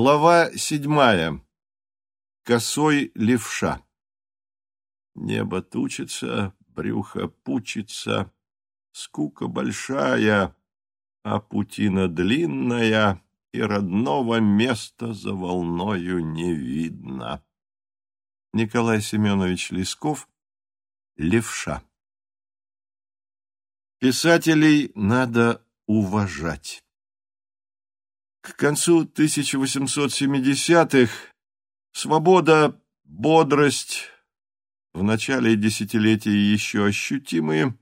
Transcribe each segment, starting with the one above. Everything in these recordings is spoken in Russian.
Глава седьмая. Косой левша. Небо тучится, брюхо пучится, скука большая, а путина длинная, и родного места за волною не видно. Николай Семенович Лесков. Левша. Писателей надо уважать. К концу 1870-х свобода, бодрость, в начале десятилетия еще ощутимые,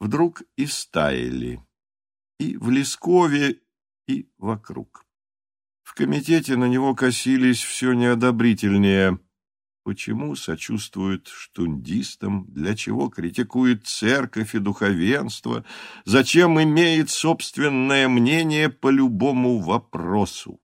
вдруг истаяли. И в Лескове, и вокруг. В комитете на него косились все неодобрительнее – Почему сочувствует штундистам, для чего критикует церковь и духовенство, зачем имеет собственное мнение по любому вопросу?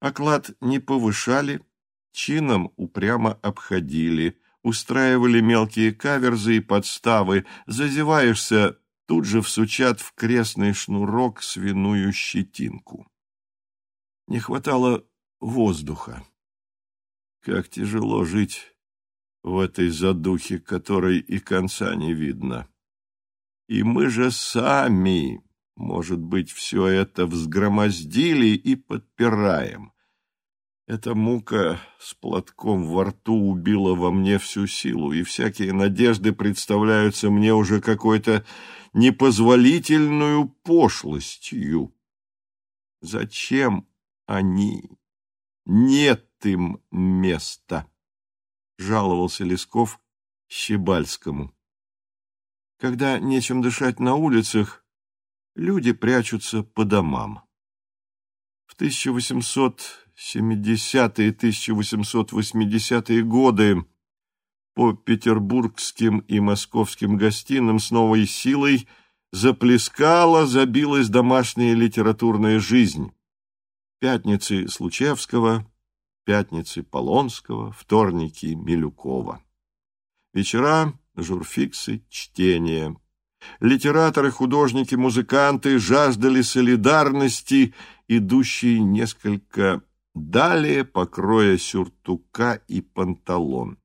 Оклад не повышали, чином упрямо обходили, устраивали мелкие каверзы и подставы, зазеваешься, тут же всучат в крестный шнурок свиную щетинку. Не хватало воздуха. Как тяжело жить в этой задухе, которой и конца не видно. И мы же сами, может быть, все это взгромоздили и подпираем. Эта мука с платком во рту убила во мне всю силу, и всякие надежды представляются мне уже какой-то непозволительную пошлостью. Зачем они? Нет им места, — жаловался Лесков Щебальскому. Когда нечем дышать на улицах, люди прячутся по домам. В 1870-1880-е годы по петербургским и московским гостиным с новой силой заплескала, забилась домашняя литературная жизнь. Пятницы Случевского, пятницы Полонского, вторники Милюкова. Вечера, журфиксы, чтение. Литераторы, художники, музыканты жаждали солидарности, идущей несколько далее покроя сюртука и панталон.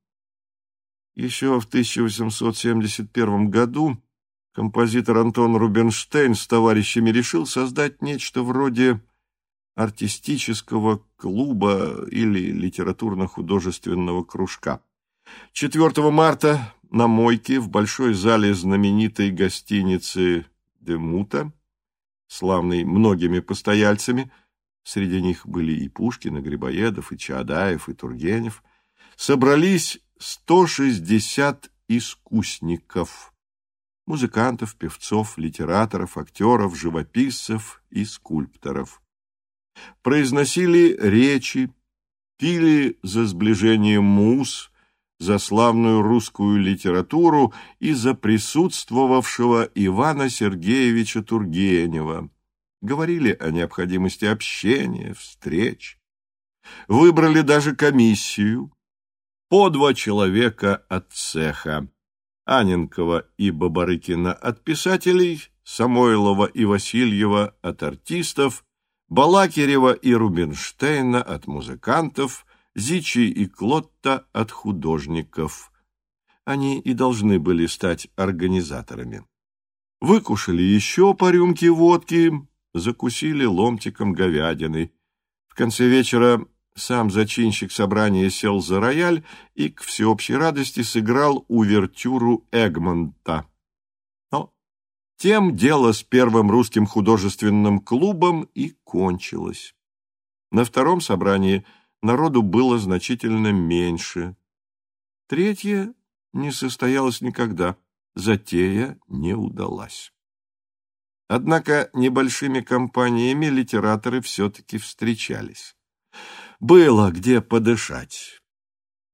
Еще в 1871 году композитор Антон Рубинштейн с товарищами решил создать нечто вроде артистического клуба или литературно-художественного кружка. 4 марта на мойке в большой зале знаменитой гостиницы «Демута», славной многими постояльцами, среди них были и Пушкин, и Грибоедов, и Чаадаев, и Тургенев, собрались 160 искусников, музыкантов, певцов, литераторов, актеров, живописцев и скульпторов произносили речи, пили за сближение муз, за славную русскую литературу и за присутствовавшего Ивана Сергеевича Тургенева. Говорили о необходимости общения, встреч. Выбрали даже комиссию. По два человека от цеха. Аненкова и Бабарыкина от писателей, Самойлова и Васильева от артистов, Балакирева и Рубинштейна от музыкантов, Зичи и Клотта от художников. Они и должны были стать организаторами. Выкушали еще по рюмке водки, закусили ломтиком говядины. В конце вечера сам зачинщик собрания сел за рояль и к всеобщей радости сыграл увертюру Эгмонта. Тем дело с первым русским художественным клубом и кончилось. На втором собрании народу было значительно меньше. Третье не состоялось никогда, затея не удалась. Однако небольшими компаниями литераторы все-таки встречались. Было где подышать.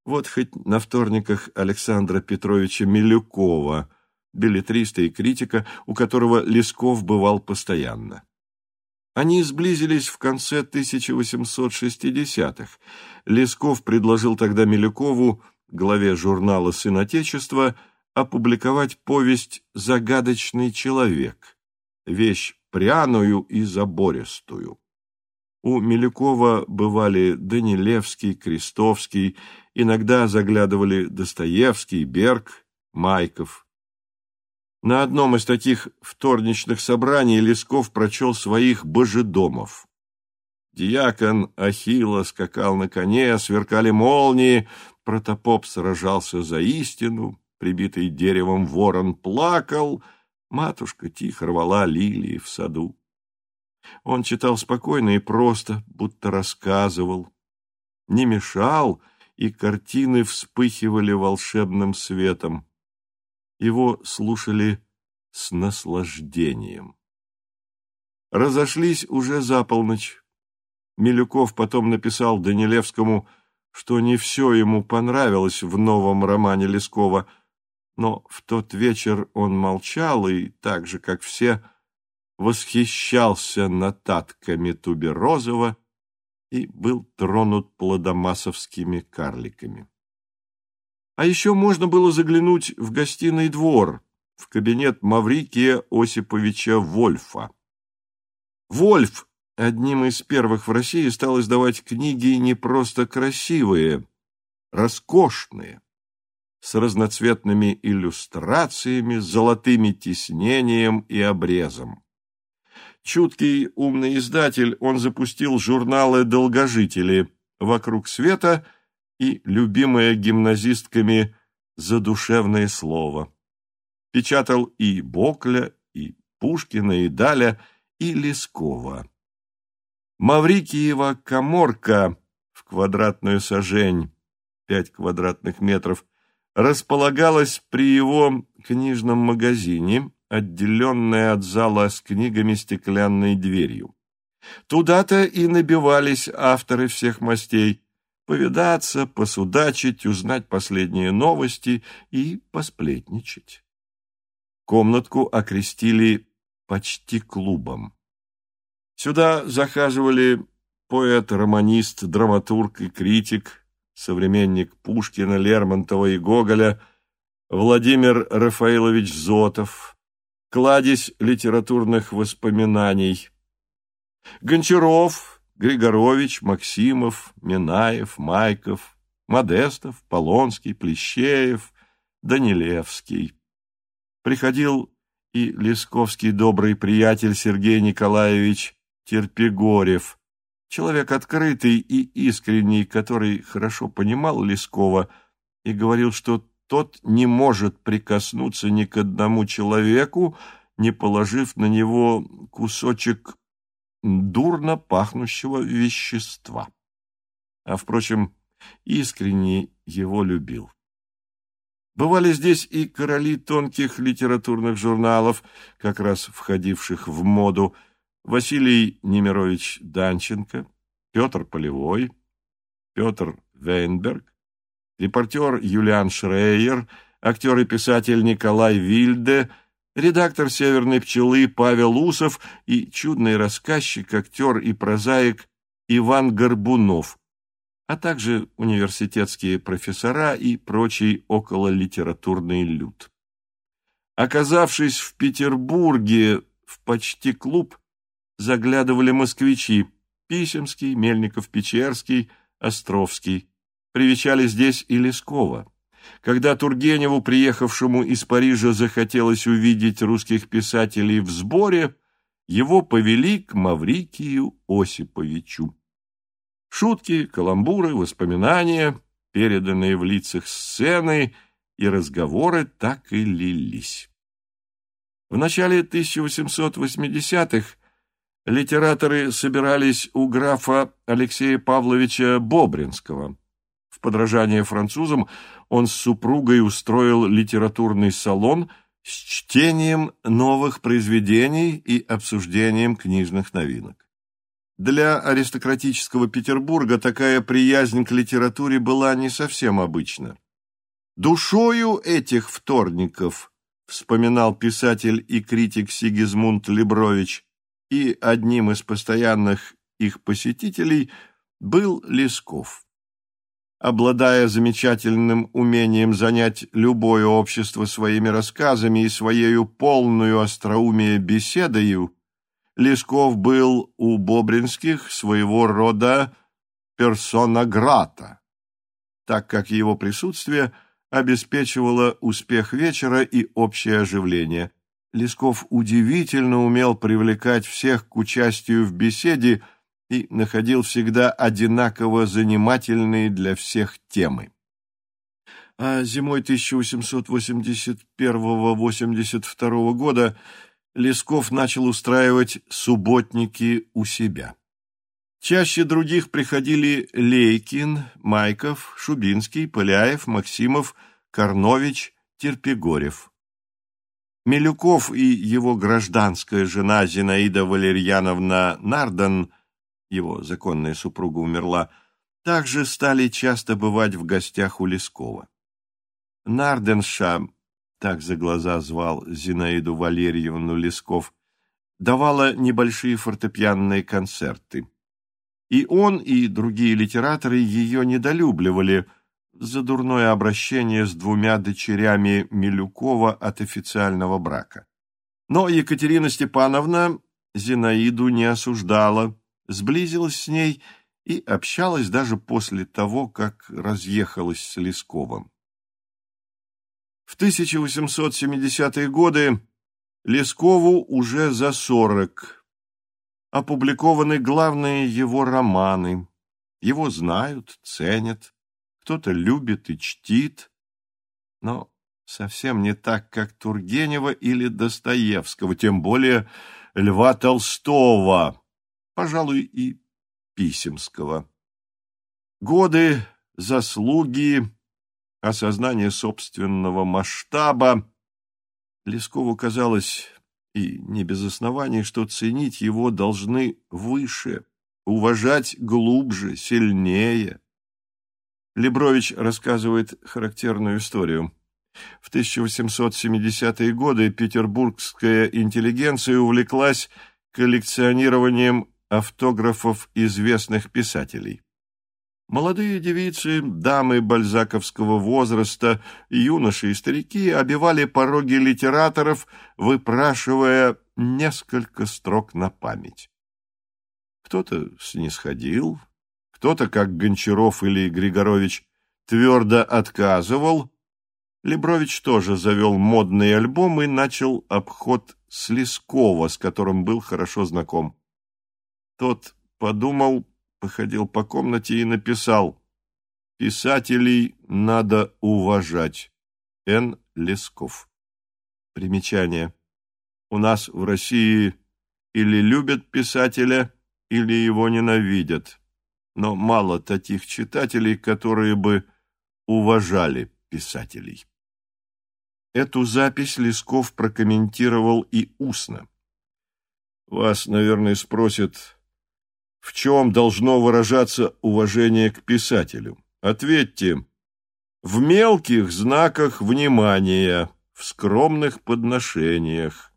Вот хоть на вторниках Александра Петровича Милюкова – билетриста и критика, у которого Лесков бывал постоянно. Они сблизились в конце 1860-х. Лесков предложил тогда Милюкову, главе журнала «Сын Отечества», опубликовать повесть «Загадочный человек», вещь пряную и забористую. У Милюкова бывали Данилевский, Крестовский, иногда заглядывали Достоевский, Берг, Майков. На одном из таких вторничных собраний Лесков прочел своих божедомов. Диакон Ахилла скакал на коне, сверкали молнии, протопоп сражался за истину, прибитый деревом ворон плакал, матушка тихо рвала лилии в саду. Он читал спокойно и просто, будто рассказывал. Не мешал, и картины вспыхивали волшебным светом. Его слушали с наслаждением. Разошлись уже за полночь. Милюков потом написал Данилевскому, что не все ему понравилось в новом романе Лескова, но в тот вечер он молчал и, так же, как все, восхищался нотатками Туберозова и был тронут плодомасовскими карликами. А еще можно было заглянуть в гостиный двор, в кабинет Маврикия Осиповича Вольфа. Вольф одним из первых в России стал издавать книги не просто красивые, роскошные, с разноцветными иллюстрациями, золотыми тиснением и обрезом. Чуткий умный издатель, он запустил журналы «Долгожители», «Вокруг света» и любимое гимназистками «Задушевное слово». Печатал и Бокля, и Пушкина, и Даля, и Лескова. Маврикиева коморка в квадратную сажень, пять квадратных метров, располагалась при его книжном магазине, отделенная от зала с книгами стеклянной дверью. Туда-то и набивались авторы всех мастей – повидаться, посудачить, узнать последние новости и посплетничать. Комнатку окрестили почти клубом. Сюда захаживали поэт, романист, драматург и критик, современник Пушкина, Лермонтова и Гоголя, Владимир Рафаилович Зотов, кладезь литературных воспоминаний, Гончаров, Григорович, Максимов, Минаев, Майков, Модестов, Полонский, Плещеев, Данилевский. Приходил и лесковский добрый приятель Сергей Николаевич Терпегорев, человек открытый и искренний, который хорошо понимал Лескова и говорил, что тот не может прикоснуться ни к одному человеку, не положив на него кусочек дурно пахнущего вещества. А, впрочем, искренне его любил. Бывали здесь и короли тонких литературных журналов, как раз входивших в моду, Василий Немирович Данченко, Петр Полевой, Петр Вейнберг, репортер Юлиан Шрейер, актер и писатель Николай Вильде, редактор «Северной пчелы» Павел Усов и чудный рассказчик, актер и прозаик Иван Горбунов, а также университетские профессора и прочий окололитературный люд. Оказавшись в Петербурге в почти клуб, заглядывали москвичи Писемский, Мельников-Печерский, Островский. Привечали здесь и Лескова. Когда Тургеневу, приехавшему из Парижа, захотелось увидеть русских писателей в сборе, его повели к Маврикию Осиповичу. Шутки, каламбуры, воспоминания, переданные в лицах сцены и разговоры так и лились. В начале 1880-х литераторы собирались у графа Алексея Павловича Бобринского. Подражание французам он с супругой устроил литературный салон с чтением новых произведений и обсуждением книжных новинок. Для аристократического Петербурга такая приязнь к литературе была не совсем обычна. Душою этих вторников, вспоминал писатель и критик Сигизмунд Лебрович, и одним из постоянных их посетителей был Лесков. Обладая замечательным умением занять любое общество своими рассказами и своею полную остроумие беседою, Лесков был у Бобринских своего рода персона грата, так как его присутствие обеспечивало успех вечера и общее оживление. Лесков удивительно умел привлекать всех к участию в беседе и находил всегда одинаково занимательные для всех темы. А зимой 1881-82 года Лесков начал устраивать субботники у себя. Чаще других приходили Лейкин, Майков, Шубинский, Поляев, Максимов, Корнович, Терпигорев. Милюков и его гражданская жена Зинаида Валерьяновна Нардан, его законная супруга умерла, также стали часто бывать в гостях у Лескова. Нарденша, так за глаза звал Зинаиду Валерьевну Лесков, давала небольшие фортепианные концерты. И он, и другие литераторы ее недолюбливали за дурное обращение с двумя дочерями Милюкова от официального брака. Но Екатерина Степановна Зинаиду не осуждала, сблизилась с ней и общалась даже после того, как разъехалась с Лесковым. В 1870-е годы Лескову уже за сорок. Опубликованы главные его романы. Его знают, ценят, кто-то любит и чтит, но совсем не так, как Тургенева или Достоевского, тем более Льва Толстого, пожалуй, и Писемского. Годы, заслуги, осознание собственного масштаба. Лескову казалось, и не без оснований, что ценить его должны выше, уважать глубже, сильнее. Лебрович рассказывает характерную историю. В 1870-е годы петербургская интеллигенция увлеклась коллекционированием автографов известных писателей. Молодые девицы, дамы бальзаковского возраста, юноши и старики обивали пороги литераторов, выпрашивая несколько строк на память. Кто-то снисходил, кто-то, как Гончаров или Григорович, твердо отказывал. Лебрович тоже завел модный альбом и начал обход Слескова, с которым был хорошо знаком. Тот подумал, походил по комнате и написал «Писателей надо уважать». Н. Лесков. Примечание. У нас в России или любят писателя, или его ненавидят. Но мало таких читателей, которые бы уважали писателей. Эту запись Лесков прокомментировал и устно. Вас, наверное, спросят, в чем должно выражаться уважение к писателю? Ответьте, в мелких знаках внимания, в скромных подношениях.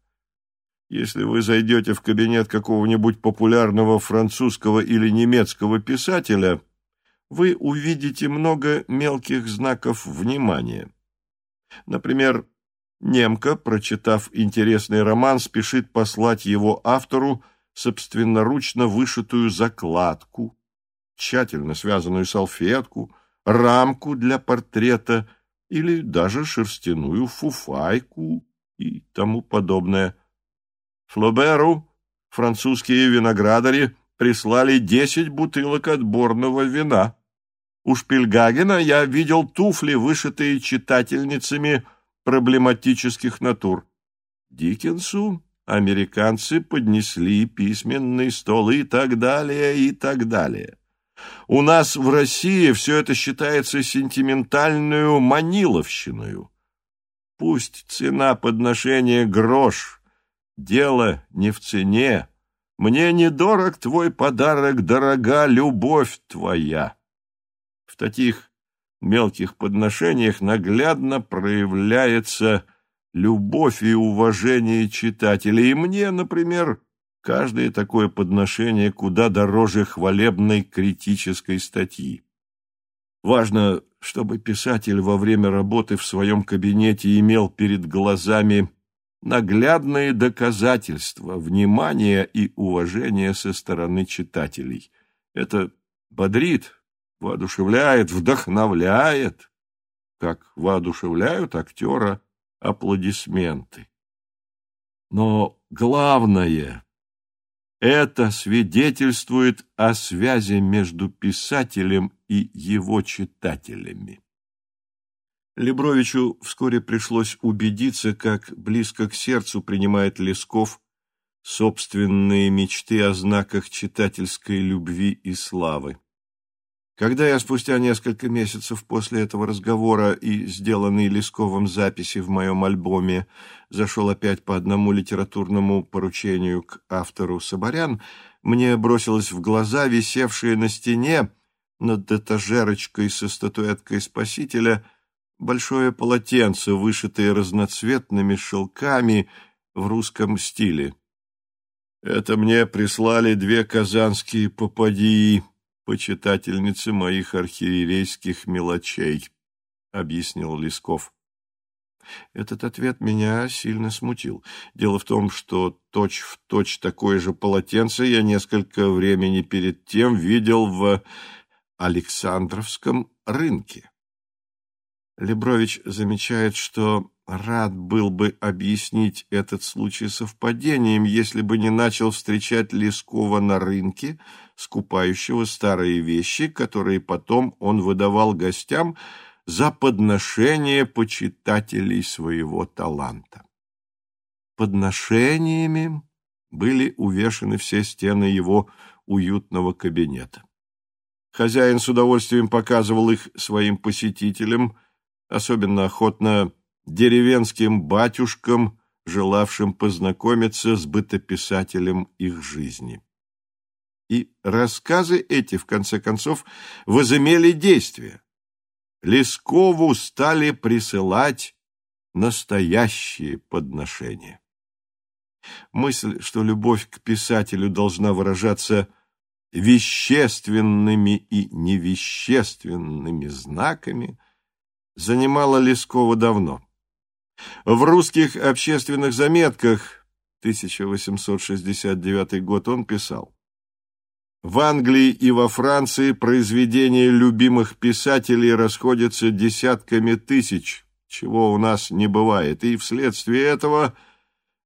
Если вы зайдете в кабинет какого-нибудь популярного французского или немецкого писателя, вы увидите много мелких знаков внимания. Например, немка, прочитав интересный роман, спешит послать его автору – собственноручно вышитую закладку, тщательно связанную салфетку, рамку для портрета или даже шерстяную фуфайку и тому подобное. Флоберу французские виноградари прислали десять бутылок отборного вина. У Шпильгагена я видел туфли, вышитые читательницами проблематических натур. Диккенсу американцы поднесли письменный стол и так далее, и так далее. У нас в России все это считается сентиментальную маниловщиною. Пусть цена подношения грош, дело не в цене. Мне недорог твой подарок, дорога любовь твоя. В таких мелких подношениях наглядно проявляется любовь и уважение читателей. И мне, например, каждое такое подношение куда дороже хвалебной критической статьи. Важно, чтобы писатель во время работы в своем кабинете имел перед глазами наглядные доказательства внимания и уважения со стороны читателей. Это бодрит, воодушевляет, вдохновляет, как воодушевляют актера аплодисменты. Но главное – это свидетельствует о связи между писателем и его читателями. Лебровичу вскоре пришлось убедиться, как близко к сердцу принимает Лесков собственные мечты о знаках читательской любви и славы. Когда я спустя несколько месяцев после этого разговора и сделанной Лесковым записи в моем альбоме зашел опять по одному литературному поручению к автору Соборян, мне бросилось в глаза висевшее на стене над этажерочкой со статуэткой Спасителя большое полотенце, вышитое разноцветными шелками в русском стиле. Это мне прислали две казанские попадии, почитательницы моих архиерейских мелочей, — объяснил Лесков. Этот ответ меня сильно смутил. Дело в том, что точь-в-точь точь такое же полотенце я несколько времени перед тем видел в Александровском рынке. Лебрович замечает, что рад был бы объяснить этот случай совпадением, если бы не начал встречать Лескова на рынке, скупающего старые вещи, которые потом он выдавал гостям за подношение почитателей своего таланта. Подношениями были увешаны все стены его уютного кабинета. Хозяин с удовольствием показывал их своим посетителям, особенно охотно деревенским батюшкам, желавшим познакомиться с бытописателем их жизни. И рассказы эти, в конце концов, возымели действие. Лескову стали присылать настоящие подношения. Мысль, что любовь к писателю должна выражаться вещественными и невещественными знаками, занимала Лескова давно. В русских общественных заметках 1869 год он писал в Англии и во Франции произведения любимых писателей расходятся десятками тысяч, чего у нас не бывает, и вследствие этого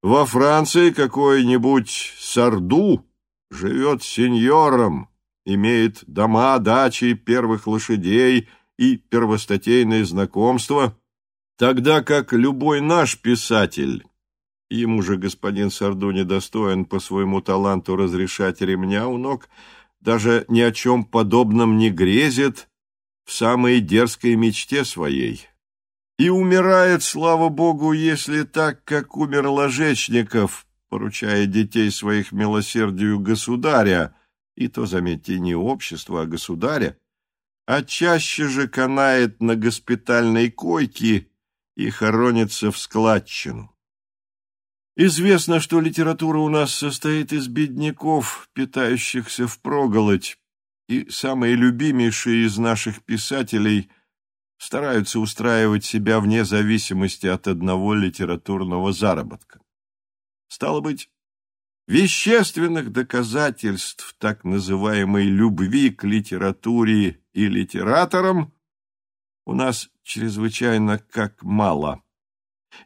во Франции какой-нибудь Сарду живет сеньором, имеет дома, дачи, первых лошадей и первостатейное знакомство, тогда как любой наш писатель Ему же господин Сарду недостоин по своему таланту разрешать ремня у ног, даже ни о чем подобном не грезит в самой дерзкой мечте своей. И умирает, слава богу, если так, как умер Ложечников, поручая детей своих милосердию государя, и то, заметьте, не общество, а государя, а чаще же канает на госпитальной койке и хоронится в складчину. Известно, что литература у нас состоит из бедняков, питающихся впроголодь, и самые любимейшие из наших писателей стараются устраивать себя вне зависимости от одного литературного заработка. Стало быть, вещественных доказательств так называемой любви к литературе и литераторам у нас чрезвычайно как мало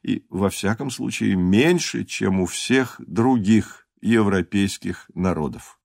и, во всяком случае, меньше, чем у всех других европейских народов.